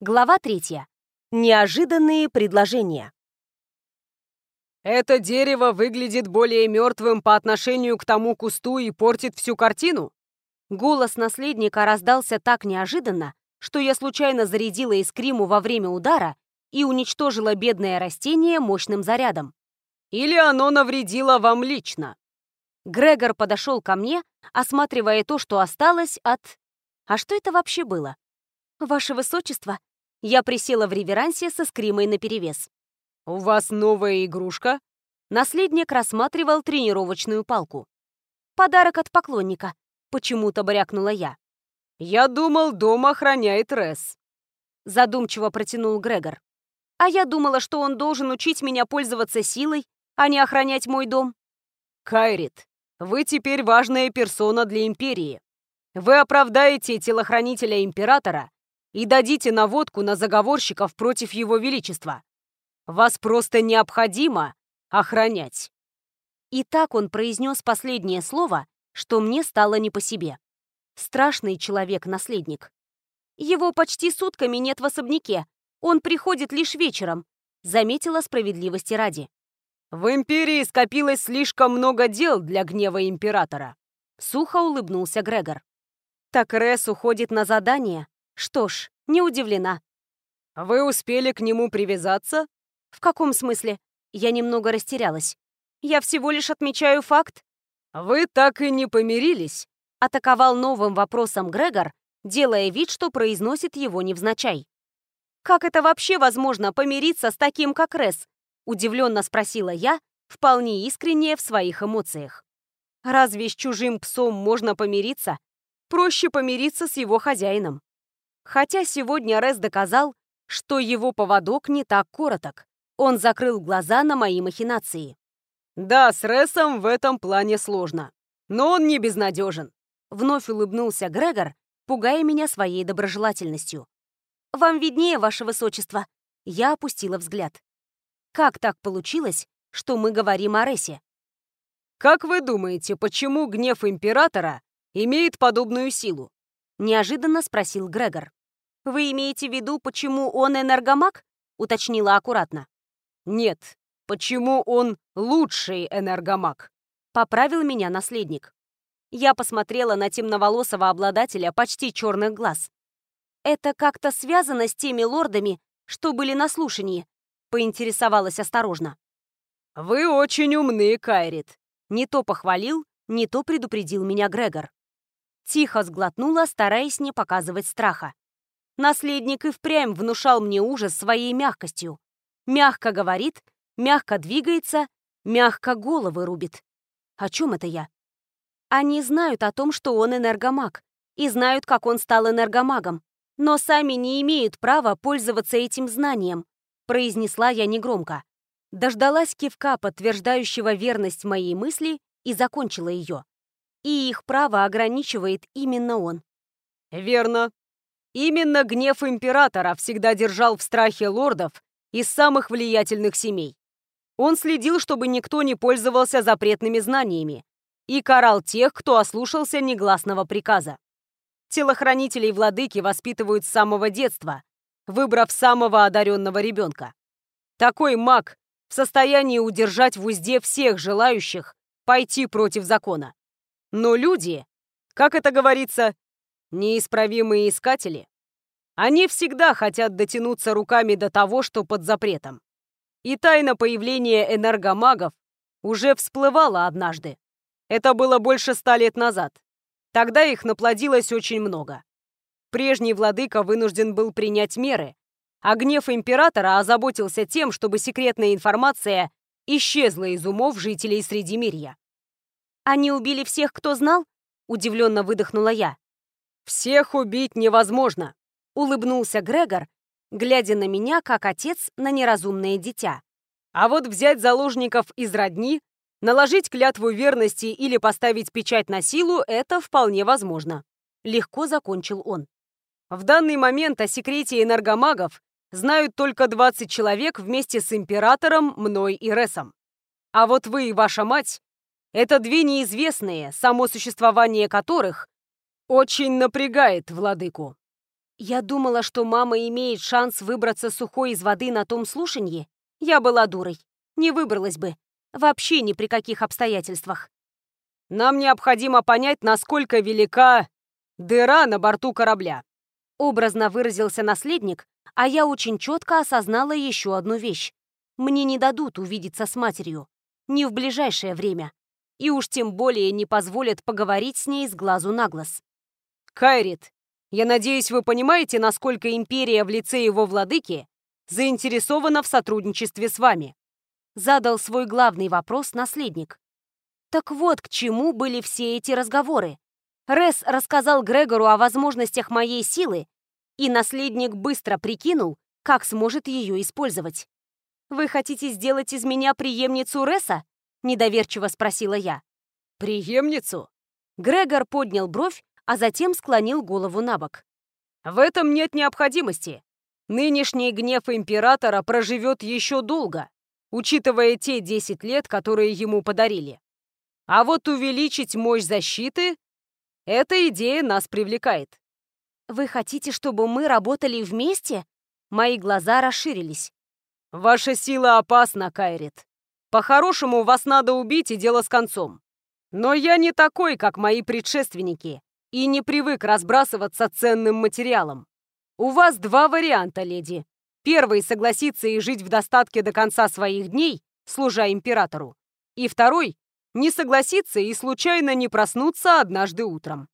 Глава третья. Неожиданные предложения. «Это дерево выглядит более мертвым по отношению к тому кусту и портит всю картину?» Голос наследника раздался так неожиданно, что я случайно зарядила искриму во время удара и уничтожила бедное растение мощным зарядом. «Или оно навредило вам лично?» Грегор подошел ко мне, осматривая то, что осталось от... А что это вообще было? «Ваше высочество!» Я присела в реверансе со скримой наперевес. «У вас новая игрушка?» Наследник рассматривал тренировочную палку. «Подарок от поклонника», — почему-то брякнула я. «Я думал, дом охраняет Рес», — задумчиво протянул Грегор. «А я думала, что он должен учить меня пользоваться силой, а не охранять мой дом». «Кайрит, вы теперь важная персона для Империи. Вы оправдаете телохранителя Императора и дадите наводку на заговорщиков против Его Величества. Вас просто необходимо охранять». И так он произнес последнее слово, что мне стало не по себе. Страшный человек-наследник. Его почти сутками нет в особняке. Он приходит лишь вечером, заметила справедливости ради. В Империи скопилось слишком много дел для гнева Императора. Сухо улыбнулся Грегор. Так Рес уходит на задание, что ж, не удивлена. «Вы успели к нему привязаться?» «В каком смысле?» Я немного растерялась. «Я всего лишь отмечаю факт». «Вы так и не помирились?» Атаковал новым вопросом Грегор, делая вид, что произносит его невзначай. «Как это вообще возможно, помириться с таким, как Рес?» Удивленно спросила я, вполне искренне в своих эмоциях. «Разве с чужим псом можно помириться? Проще помириться с его хозяином». Хотя сегодня Рес доказал, что его поводок не так короток. Он закрыл глаза на мои махинации. «Да, с Ресом в этом плане сложно. Но он не безнадежен», — вновь улыбнулся Грегор, пугая меня своей доброжелательностью. «Вам виднее, ваше высочество». Я опустила взгляд. «Как так получилось, что мы говорим о Ресе?» «Как вы думаете, почему гнев императора имеет подобную силу?» — неожиданно спросил Грегор. «Вы имеете в виду, почему он энергомаг?» — уточнила аккуратно. «Нет, почему он лучший энергомаг?» — поправил меня наследник. Я посмотрела на темноволосого обладателя почти черных глаз. «Это как-то связано с теми лордами, что были на слушании?» — поинтересовалась осторожно. «Вы очень умны, Кайрит», — не то похвалил, не то предупредил меня Грегор. Тихо сглотнула, стараясь не показывать страха. Наследник и впрямь внушал мне ужас своей мягкостью. Мягко говорит, мягко двигается, мягко головы рубит. О чем это я? Они знают о том, что он энергомаг, и знают, как он стал энергомагом, но сами не имеют права пользоваться этим знанием, произнесла я негромко. Дождалась кивка, подтверждающего верность моей мысли, и закончила ее и их право ограничивает именно он. Верно. Именно гнев императора всегда держал в страхе лордов из самых влиятельных семей. Он следил, чтобы никто не пользовался запретными знаниями и карал тех, кто ослушался негласного приказа. Телохранителей владыки воспитывают с самого детства, выбрав самого одаренного ребенка. Такой маг в состоянии удержать в узде всех желающих пойти против закона. Но люди, как это говорится, неисправимые искатели, они всегда хотят дотянуться руками до того, что под запретом. И тайна появления энергомагов уже всплывала однажды. Это было больше ста лет назад. Тогда их наплодилось очень много. Прежний владыка вынужден был принять меры, а гнев императора озаботился тем, чтобы секретная информация исчезла из умов жителей Средимирья. «Они убили всех, кто знал?» — удивленно выдохнула я. «Всех убить невозможно», — улыбнулся Грегор, глядя на меня, как отец на неразумное дитя. «А вот взять заложников из родни, наложить клятву верности или поставить печать на силу — это вполне возможно», — легко закончил он. «В данный момент о секрете энергомагов знают только 20 человек вместе с Императором, мной и Ресом. А вот вы и ваша мать это две неизвестные, само существование которых очень напрягает владыку. Я думала, что мама имеет шанс выбраться сухой из воды на том слушанье. Я была дурой. Не выбралась бы. Вообще ни при каких обстоятельствах. Нам необходимо понять, насколько велика дыра на борту корабля. Образно выразился наследник, а я очень четко осознала еще одну вещь. Мне не дадут увидеться с матерью. Не в ближайшее время. И уж тем более не позволят поговорить с ней с глазу на глаз. Кайрит, я надеюсь, вы понимаете, насколько империя в лице его владыки заинтересована в сотрудничестве с вами. Задал свой главный вопрос наследник. Так вот, к чему были все эти разговоры. Рес рассказал Грегору о возможностях моей силы, и наследник быстро прикинул, как сможет ее использовать. «Вы хотите сделать из меня преемницу Реса?» — недоверчиво спросила я. «Преемницу?» Грегор поднял бровь, а затем склонил голову на бок. «В этом нет необходимости. Нынешний гнев императора проживет еще долго, учитывая те 10 лет, которые ему подарили. А вот увеличить мощь защиты эта идея нас привлекает. Вы хотите, чтобы мы работали вместе? Мои глаза расширились. Ваша сила опасна, Кайрит. По-хорошему, вас надо убить и дело с концом. Но я не такой, как мои предшественники, и не привык разбрасываться ценным материалом. У вас два варианта, леди. Первый — согласиться и жить в достатке до конца своих дней, служа императору. И второй не согласиться и случайно не проснуться однажды утром.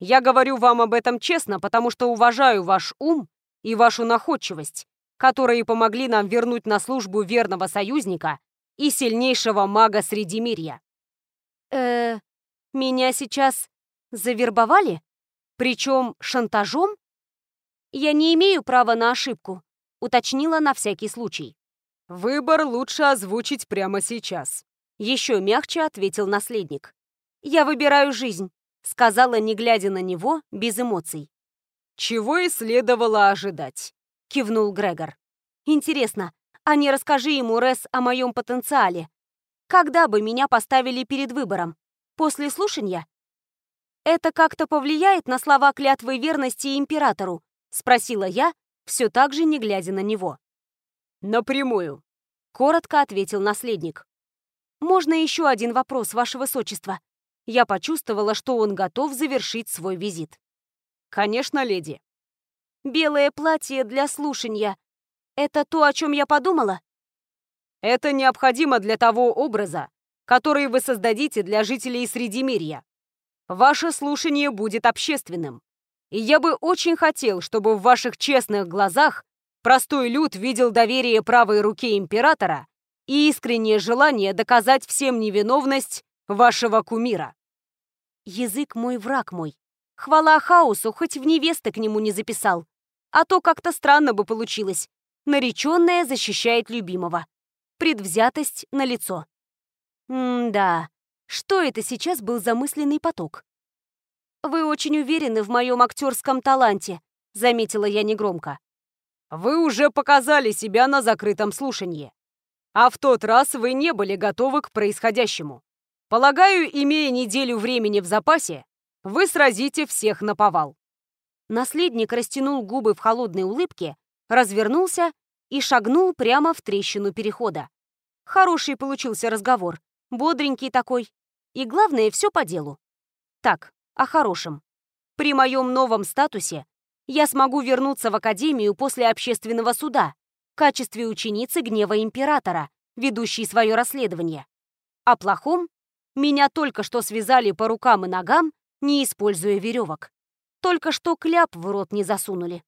Я говорю вам об этом честно, потому что уважаю ваш ум и вашу находчивость, которые помогли нам вернуть на службу верного союзника и сильнейшего мага среди мирья. э меня сейчас завербовали? Причем шантажом? Я не имею права на ошибку, уточнила на всякий случай. Выбор лучше озвучить прямо сейчас. Еще мягче ответил наследник. «Я выбираю жизнь», — сказала, не глядя на него, без эмоций. «Чего и следовало ожидать», — кивнул Грегор. «Интересно, а не расскажи ему, Рес, о моем потенциале. Когда бы меня поставили перед выбором? После слушания?» «Это как-то повлияет на слова клятвы верности императору?» — спросила я, все так же не глядя на него. «Напрямую», — коротко ответил наследник. «Можно еще один вопрос, Ваше Высочество?» Я почувствовала, что он готов завершить свой визит. «Конечно, леди». «Белое платье для слушания. Это то, о чем я подумала?» «Это необходимо для того образа, который вы создадите для жителей Средимирья. Ваше слушание будет общественным. И я бы очень хотел, чтобы в ваших честных глазах простой люд видел доверие правой руке императора и искреннее желание доказать всем невиновность вашего кумира. Язык мой, враг мой. Хвала хаосу, хоть в невесты к нему не записал. А то как-то странно бы получилось. Нареченная защищает любимого. Предвзятость на лицо. М-да, что это сейчас был замысленный поток? «Вы очень уверены в моем актерском таланте», — заметила я негромко. «Вы уже показали себя на закрытом слушании. А в тот раз вы не были готовы к происходящему. Полагаю, имея неделю времени в запасе, вы сразите всех на повал. Наследник растянул губы в холодной улыбке, развернулся и шагнул прямо в трещину перехода. Хороший получился разговор, бодренький такой. И главное, все по делу. Так, о хорошем. При моем новом статусе я смогу вернуться в академию после общественного суда, в качестве ученицы гнева императора, ведущей свое расследование. О плохом меня только что связали по рукам и ногам, не используя веревок. Только что кляп в рот не засунули.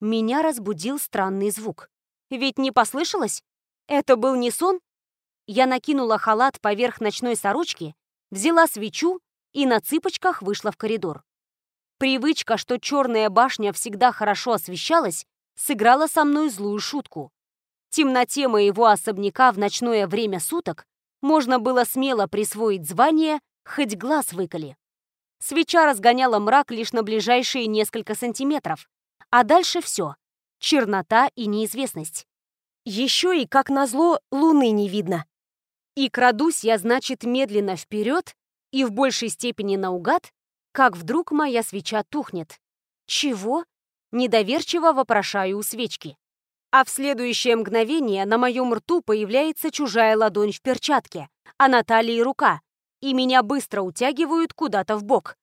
Меня разбудил странный звук. Ведь не послышалось? Это был не сон? Я накинула халат поверх ночной сорочки, взяла свечу и на цыпочках вышла в коридор. Привычка, что черная башня всегда хорошо освещалась, сыграла со мной злую шутку. Темноте моего особняка в ночное время суток можно было смело присвоить звание «хоть глаз выколи». Свеча разгоняла мрак лишь на ближайшие несколько сантиметров, а дальше все — чернота и неизвестность. Еще и, как назло, луны не видно. И крадусь я, значит, медленно вперед и в большей степени наугад, как вдруг моя свеча тухнет. Чего? Недоверчиво вопрошаю у свечки. А в следующее мгновение на моем рту появляется чужая ладонь в перчатке, а на талии рука, и меня быстро утягивают куда-то в бок.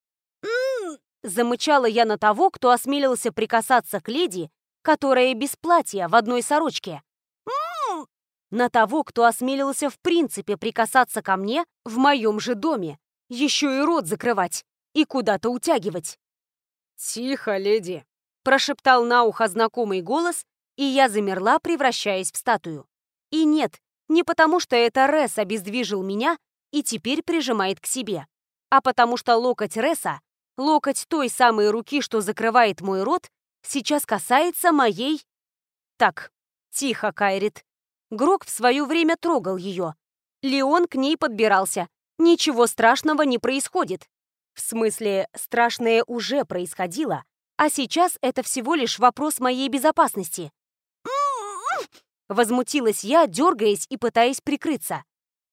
Замычала я на того, кто осмелился прикасаться к леди, которая без платья в одной сорочке. «М-м-м!» на того, кто осмелился в принципе прикасаться ко мне в моем же доме, еще и рот закрывать и куда-то утягивать. «Тихо, леди!» – прошептал на ухо знакомый голос, и я замерла, превращаясь в статую. И нет, не потому что это Рес обездвижил меня и теперь прижимает к себе, а потому что локоть Реса, локоть той самой руки, что закрывает мой рот, сейчас касается моей... Так, тихо, Кайрит. Грок в свое время трогал ее. Леон к ней подбирался. Ничего страшного не происходит. В смысле, страшное уже происходило, а сейчас это всего лишь вопрос моей безопасности. Возмутилась я, дергаясь и пытаясь прикрыться.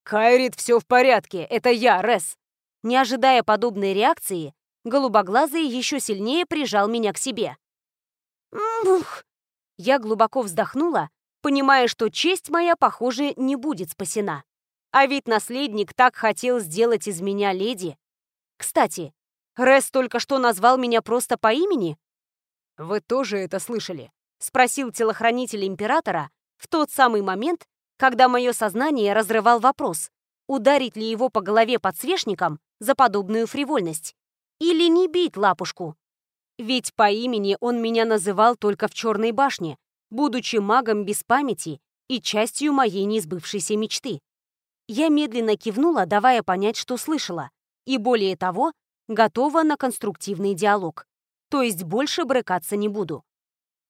«Кайрит, все в порядке, это я, Рес!» Не ожидая подобной реакции, голубоглазый еще сильнее прижал меня к себе. «Бух!» Я глубоко вздохнула, понимая, что честь моя, похоже, не будет спасена. А ведь наследник так хотел сделать из меня леди. Кстати, Рес только что назвал меня просто по имени? «Вы тоже это слышали?» — спросил телохранитель императора в тот самый момент, когда мое сознание разрывал вопрос, ударить ли его по голове подсвечником за подобную фривольность или не бить лапушку. Ведь по имени он меня называл только в Черной башне, будучи магом без памяти и частью моей несбывшейся мечты. Я медленно кивнула, давая понять, что слышала, и более того, готова на конструктивный диалог. То есть больше брыкаться не буду.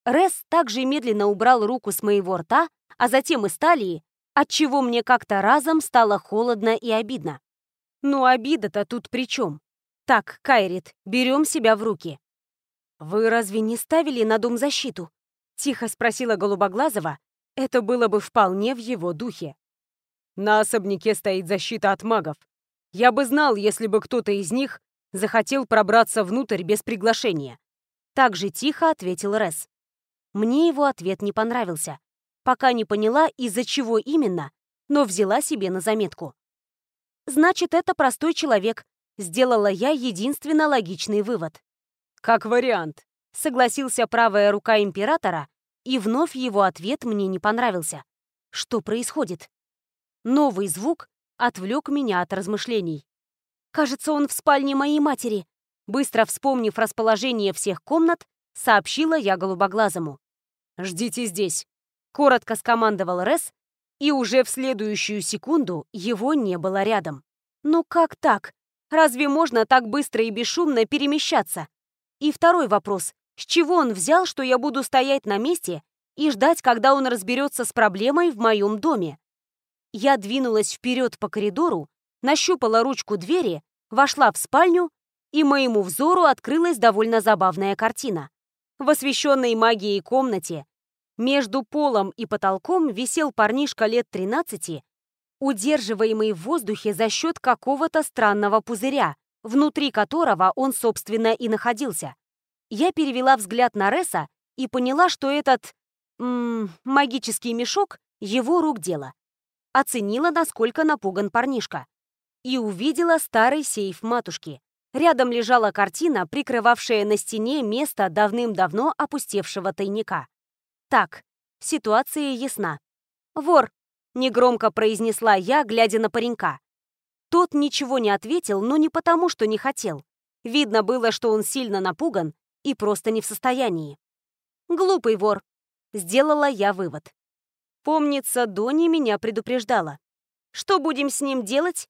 Рес также медленно убрал руку с моего рта, а затем из талии, отчего мне как-то разом стало холодно и обидно. Ну, обида-то тут при чем? Так, Кайрит, берем себя в руки. «Вы разве не ставили на дом защиту?» — тихо спросила Голубоглазова. Это было бы вполне в его духе. «На особняке стоит защита от магов. Я бы знал, если бы кто-то из них захотел пробраться внутрь без приглашения». Так же тихо ответил Рес. Мне его ответ не понравился. Пока не поняла, из-за чего именно, но взяла себе на заметку. «Значит, это простой человек», — сделала я единственно логичный вывод. «Как вариант», — согласился правая рука императора, и вновь его ответ мне не понравился. Что происходит? Новый звук отвлек меня от размышлений. Кажется, он в спальне моей матери. Быстро вспомнив расположение всех комнат, сообщила я голубоглазому. «Ждите здесь», — коротко скомандовал Рес, и уже в следующую секунду его не было рядом. Ну как так? Разве можно так быстро и бесшумно перемещаться? И второй вопрос. С чего он взял, что я буду стоять на месте и ждать, когда он разберется с проблемой в моем доме? Я двинулась вперед по коридору, нащупала ручку двери, вошла в спальню, и моему взору открылась довольно забавная картина. В освещенной магией комнате между полом и потолком висел парнишка лет 13, удерживаемый в воздухе за счет какого-то странного пузыря, внутри которого он, собственно, и находился. Я перевела взгляд на Реса и поняла, что этот... М -м, магический мешок — его рук дело. Оценила, насколько напуган парнишка. И увидела старый сейф матушки. Рядом лежала картина, прикрывавшая на стене место давным-давно опустевшего тайника. Так, ситуация ясна. «Вор!» — негромко произнесла я, глядя на паренька. Тот ничего не ответил, но не потому, что не хотел. Видно было, что он сильно напуган и просто не в состоянии. «Глупый вор!» — сделала я вывод. Помнится, Дони меня предупреждала. «Что будем с ним делать?»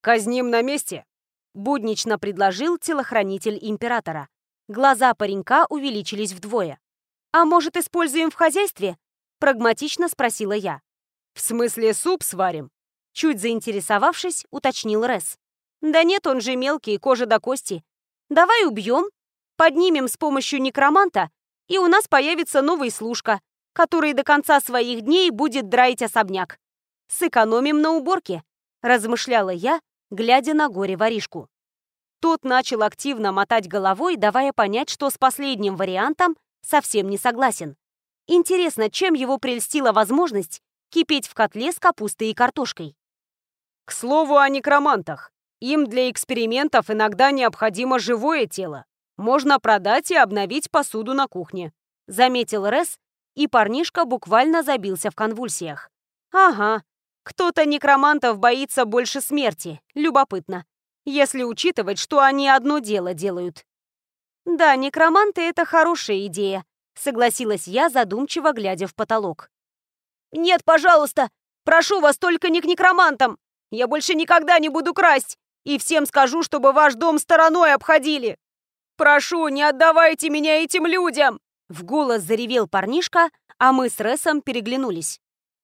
«Казним на месте!» буднично предложил телохранитель императора. Глаза паренька увеличились вдвое. «А может, используем в хозяйстве?» Прагматично спросила я. «В смысле суп сварим?» Чуть заинтересовавшись, уточнил Рес. «Да нет, он же мелкий, кожа до кости. Давай убьем, поднимем с помощью некроманта, и у нас появится новый служка, который до конца своих дней будет драить особняк. Сэкономим на уборке», размышляла я, глядя на горе-воришку. Тот начал активно мотать головой, давая понять, что с последним вариантом совсем не согласен. Интересно, чем его прельстила возможность кипеть в котле с капустой и картошкой? К слову о некромантах. Им для экспериментов иногда необходимо живое тело. Можно продать и обновить посуду на кухне. Заметил Рес, и парнишка буквально забился в конвульсиях. Ага, кто-то некромантов боится больше смерти. Любопытно. Если учитывать, что они одно дело делают. Да, некроманты — это хорошая идея, согласилась я, задумчиво глядя в потолок. «Нет, пожалуйста! Прошу вас, только не к некромантам! Я больше никогда не буду красть! И всем скажу, чтобы ваш дом стороной обходили! Прошу, не отдавайте меня этим людям!» В голос заревел парнишка, а мы с Ресом переглянулись.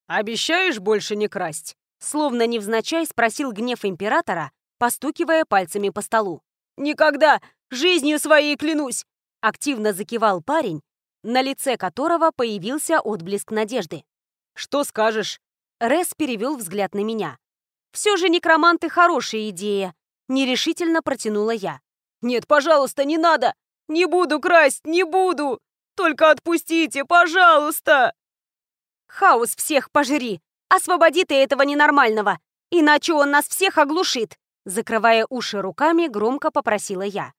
«Обещаешь больше не красть?» Словно невзначай спросил гнев императора, постукивая пальцами по столу. «Никогда! Жизнью своей клянусь!» Активно закивал парень, на лице которого появился отблеск надежды. «Что скажешь?» Рес перевел взгляд на меня. «Все же некроманты хорошая идея», — нерешительно протянула я. «Нет, пожалуйста, не надо! Не буду красть, не буду! Только отпустите, пожалуйста!» «Хаос всех пожри! Освободи ты этого ненормального! Иначе он нас всех оглушит!» Закрывая уши руками, громко попросила я.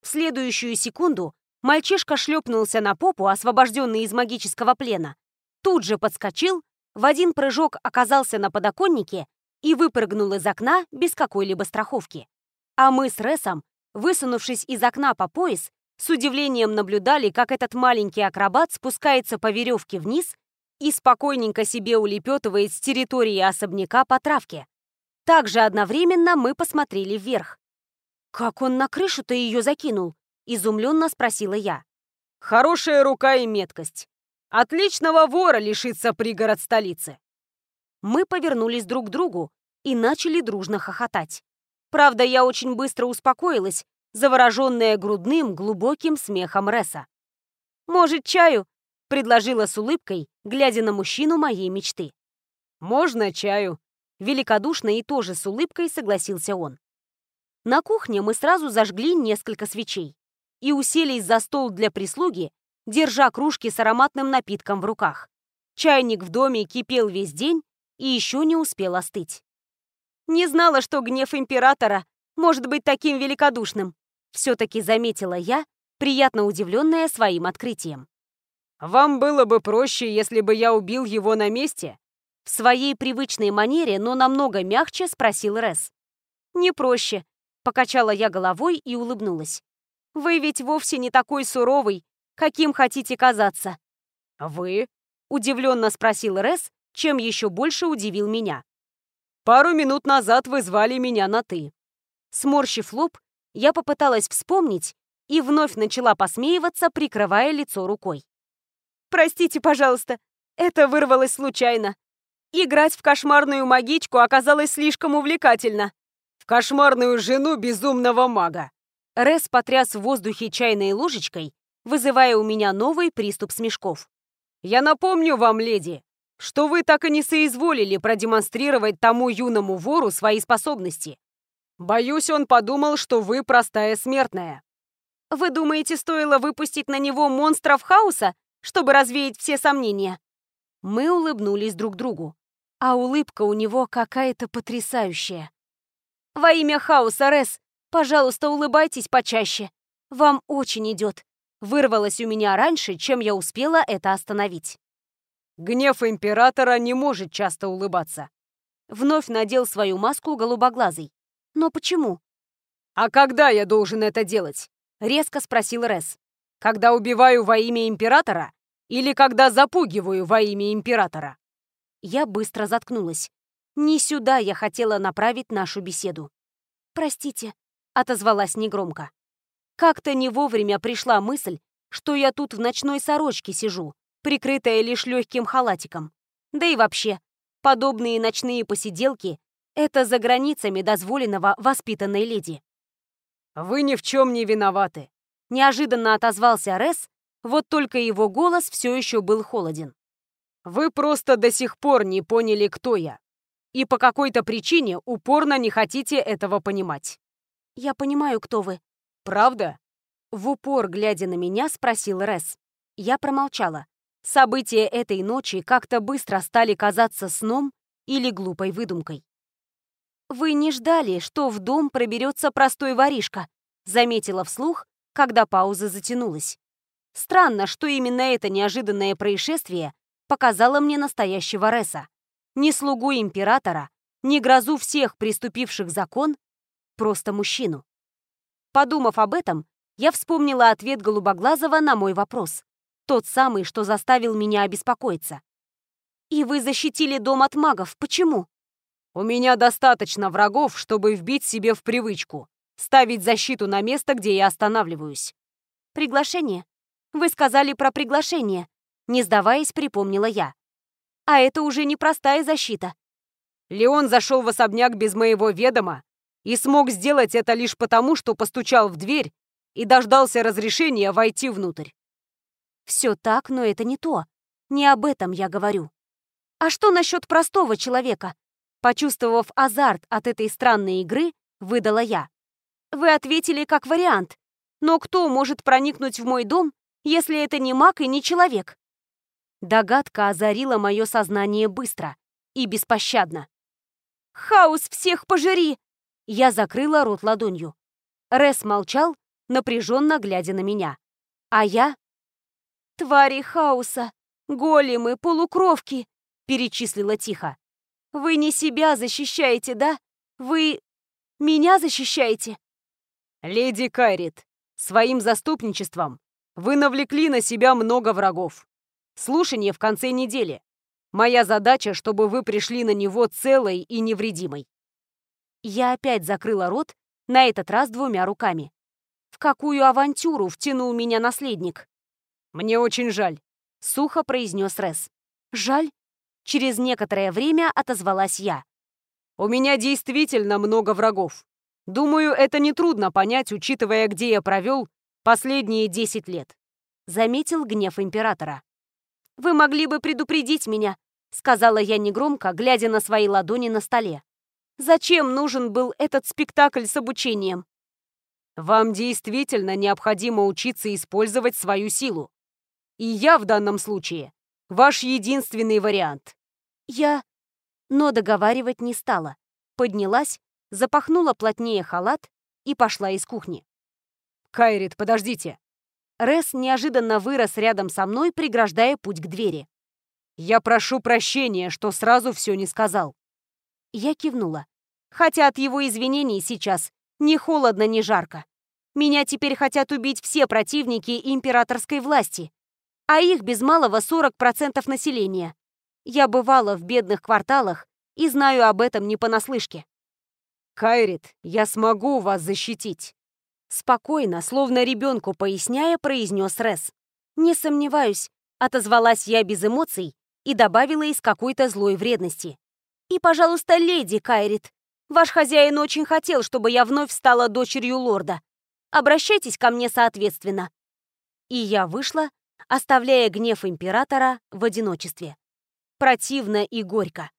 В следующую секунду мальчишка шлепнулся на попу, освобожденный из магического плена, тут же подскочил, в один прыжок оказался на подоконнике и выпрыгнул из окна без какой-либо страховки. А мы с Ресом, высунувшись из окна по пояс, с удивлением наблюдали, как этот маленький акробат спускается по веревке вниз и спокойненько себе улепетывает с территории особняка по травке. Также одновременно мы посмотрели вверх. «Как он на крышу-то ее закинул?» — изумленно спросила я. «Хорошая рука и меткость. Отличного вора лишится пригород столицы!» Мы повернулись друг к другу и начали дружно хохотать. Правда, я очень быстро успокоилась, завороженная грудным, глубоким смехом Реса. «Может, чаю?» — предложила с улыбкой, глядя на мужчину моей мечты. «Можно чаю?» — великодушно и тоже с улыбкой согласился он. На кухне мы сразу зажгли несколько свечей и уселись за стол для прислуги, держа кружки с ароматным напитком в руках. Чайник в доме кипел весь день и еще не успел остыть. Не знала, что гнев императора может быть таким великодушным. Все-таки заметила я, приятно удивленная своим открытием. «Вам было бы проще, если бы я убил его на месте?» В своей привычной манере, но намного мягче спросил Рес. «Не проще», — покачала я головой и улыбнулась. «Вы ведь вовсе не такой суровый, каким хотите казаться». «Вы?» — удивленно спросил Рес, чем еще больше удивил меня. «Пару минут назад вы звали меня на «ты». Сморщив лоб, я попыталась вспомнить и вновь начала посмеиваться, прикрывая лицо рукой. «Простите, пожалуйста, это вырвалось случайно. Играть в кошмарную магичку оказалось слишком увлекательно». «В кошмарную жену безумного мага!» Рес потряс в воздухе чайной ложечкой, вызывая у меня новый приступ смешков. «Я напомню вам, леди, что вы так и не соизволили продемонстрировать тому юному вору свои способности. Боюсь, он подумал, что вы простая смертная». «Вы думаете, стоило выпустить на него монстров хаоса, чтобы развеять все сомнения?» Мы улыбнулись друг другу, а улыбка у него какая-то потрясающая. «Во имя хаоса, Рес, пожалуйста, улыбайтесь почаще. Вам очень идет вырвалось у меня раньше, чем я успела это остановить. Гнев императора не может часто улыбаться. Вновь надел свою маску голубоглазый. Но почему? «А когда я должен это делать?» — резко спросил Рес. «Когда убиваю во имя императора? Или когда запугиваю во имя императора?» Я быстро заткнулась. Не сюда я хотела направить нашу беседу. «Простите», — отозвалась негромко. Как-то не вовремя пришла мысль, что я тут в ночной сорочке сижу, прикрытая лишь легким халатиком. Да и вообще, подобные ночные посиделки — это за границами дозволенного воспитанной леди. «Вы ни в чем не виноваты», — неожиданно отозвался Рес, вот только его голос все еще был холоден. «Вы просто до сих пор не поняли, кто я. И по какой-то причине упорно не хотите этого понимать». «Я понимаю, кто вы», «Правда?» В упор, глядя на меня, спросил Рес. Я промолчала. События этой ночи как-то быстро стали казаться сном или глупой выдумкой. «Вы не ждали, что в дом проберется простой воришка», заметила вслух, когда пауза затянулась. Странно, что именно это неожиданное происшествие показало мне настоящего Реса. Не слугу императора, не грозу всех приступивших закон, просто мужчину. Подумав об этом, я вспомнила ответ Голубоглазого на мой вопрос. Тот самый, что заставил меня обеспокоиться. «И вы защитили дом от магов. Почему?» «У меня достаточно врагов, чтобы вбить себе в привычку. Ставить защиту на место, где я останавливаюсь». «Приглашение? Вы сказали про приглашение». Не сдаваясь, припомнила я. «А это уже непростая защита». Леон зашел в особняк без моего ведома и смог сделать это лишь потому, что постучал в дверь и дождался разрешения войти внутрь. Все так, но это не то. Не об этом я говорю. А что насчет простого человека? Почувствовав азарт от этой странной игры, выдала я. Вы ответили как вариант. Но кто может проникнуть в мой дом, если это не маг и не человек? Догадка озарила мое сознание быстро и беспощадно. «Хаос всех пожери!» Я закрыла рот ладонью. Рес молчал, напряженно глядя на меня. А я... «Твари хаоса, големы, полукровки!» перечислила тихо. «Вы не себя защищаете, да? Вы меня защищаете?» «Леди Кайрит, своим заступничеством вы навлекли на себя много врагов. Слушание в конце недели. Моя задача, чтобы вы пришли на него целой и невредимой». Я опять закрыла рот, на этот раз двумя руками. В какую авантюру втянул меня наследник? «Мне очень жаль», — сухо произнес Рес. «Жаль?» Через некоторое время отозвалась я. «У меня действительно много врагов. Думаю, это нетрудно понять, учитывая, где я провел последние десять лет», — заметил гнев императора. «Вы могли бы предупредить меня», — сказала я негромко, глядя на свои ладони на столе. «Зачем нужен был этот спектакль с обучением?» «Вам действительно необходимо учиться использовать свою силу. И я в данном случае ваш единственный вариант». «Я...» Но договаривать не стала. Поднялась, запахнула плотнее халат и пошла из кухни. «Кайрит, подождите!» Рес неожиданно вырос рядом со мной, преграждая путь к двери. «Я прошу прощения, что сразу все не сказал». Я кивнула. Хотя от его извинений сейчас ни холодно, ни жарко. Меня теперь хотят убить все противники императорской власти, а их без малого 40% населения. Я бывала в бедных кварталах и знаю об этом не понаслышке. «Кайрит, я смогу вас защитить!» Спокойно, словно ребенку поясняя, произнес Рес. «Не сомневаюсь», — отозвалась я без эмоций и добавила из какой-то злой вредности. «И, пожалуйста, леди Кайрит, ваш хозяин очень хотел, чтобы я вновь стала дочерью лорда. Обращайтесь ко мне соответственно». И я вышла, оставляя гнев императора в одиночестве. Противно и горько.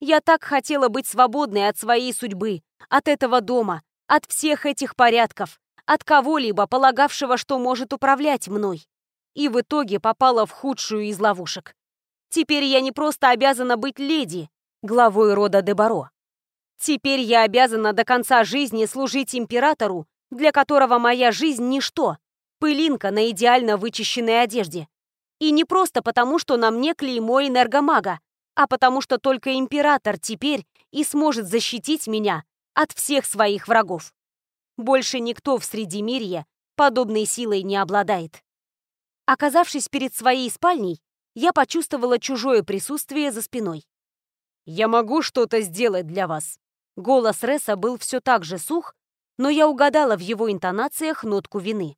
Я так хотела быть свободной от своей судьбы, от этого дома, от всех этих порядков, от кого-либо, полагавшего, что может управлять мной. И в итоге попала в худшую из ловушек. Теперь я не просто обязана быть леди, главой рода Дебаро. Теперь я обязана до конца жизни служить императору, для которого моя жизнь – ничто, пылинка на идеально вычищенной одежде. И не просто потому, что на мне клеймо энергомага, а потому что только император теперь и сможет защитить меня от всех своих врагов. Больше никто в Средимирье подобной силой не обладает. Оказавшись перед своей спальней, я почувствовала чужое присутствие за спиной. «Я могу что-то сделать для вас?» Голос Ресса был все так же сух, но я угадала в его интонациях нотку вины.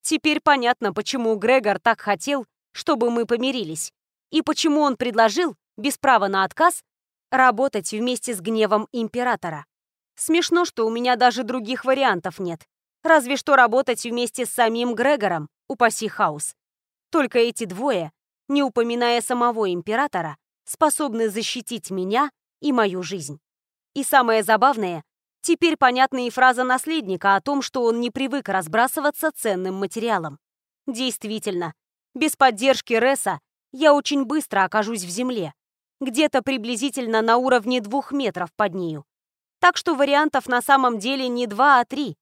Теперь понятно, почему Грегор так хотел, чтобы мы помирились, и почему он предложил, без права на отказ, работать вместе с гневом императора. Смешно, что у меня даже других вариантов нет. Разве что работать вместе с самим Грегором, упаси хаос. Только эти двое, не упоминая самого императора, способны защитить меня и мою жизнь. И самое забавное, теперь понятна и фраза наследника о том, что он не привык разбрасываться ценным материалом. Действительно, Без поддержки Реса я очень быстро окажусь в земле, где-то приблизительно на уровне двух метров под нею. Так что вариантов на самом деле не два, а три.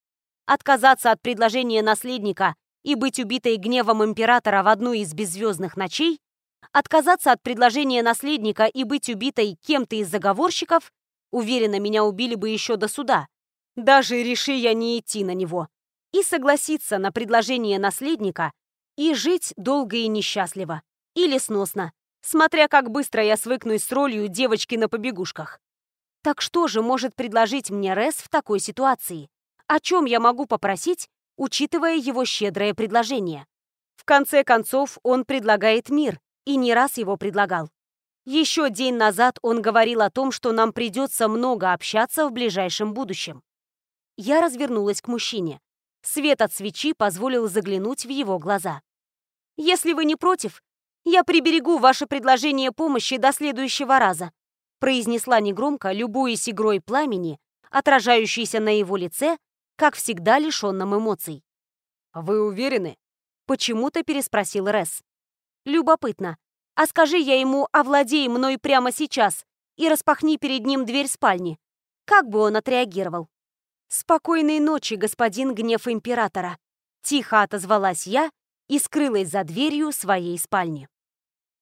Отказаться от предложения наследника и быть убитой гневом императора в одну из беззвездных ночей, отказаться от предложения наследника и быть убитой кем-то из заговорщиков, уверенно, меня убили бы еще до суда, даже реши я не идти на него, и согласиться на предложение наследника и жить долго и несчастливо, или сносно, смотря как быстро я свыкнусь с ролью девочки на побегушках. Так что же может предложить мне Рес в такой ситуации? О чем я могу попросить, учитывая его щедрое предложение? В конце концов, он предлагает мир, и не раз его предлагал. Еще день назад он говорил о том, что нам придется много общаться в ближайшем будущем. Я развернулась к мужчине. Свет от свечи позволил заглянуть в его глаза. «Если вы не против, я приберегу ваше предложение помощи до следующего раза», произнесла негромко, любуясь игрой пламени, отражающейся на его лице, как всегда лишенном эмоций. «Вы уверены?» Почему-то переспросил Рес. «Любопытно. А скажи я ему, овладей мной прямо сейчас и распахни перед ним дверь спальни. Как бы он отреагировал?» «Спокойной ночи, господин гнев императора!» Тихо отозвалась я и скрылась за дверью своей спальни.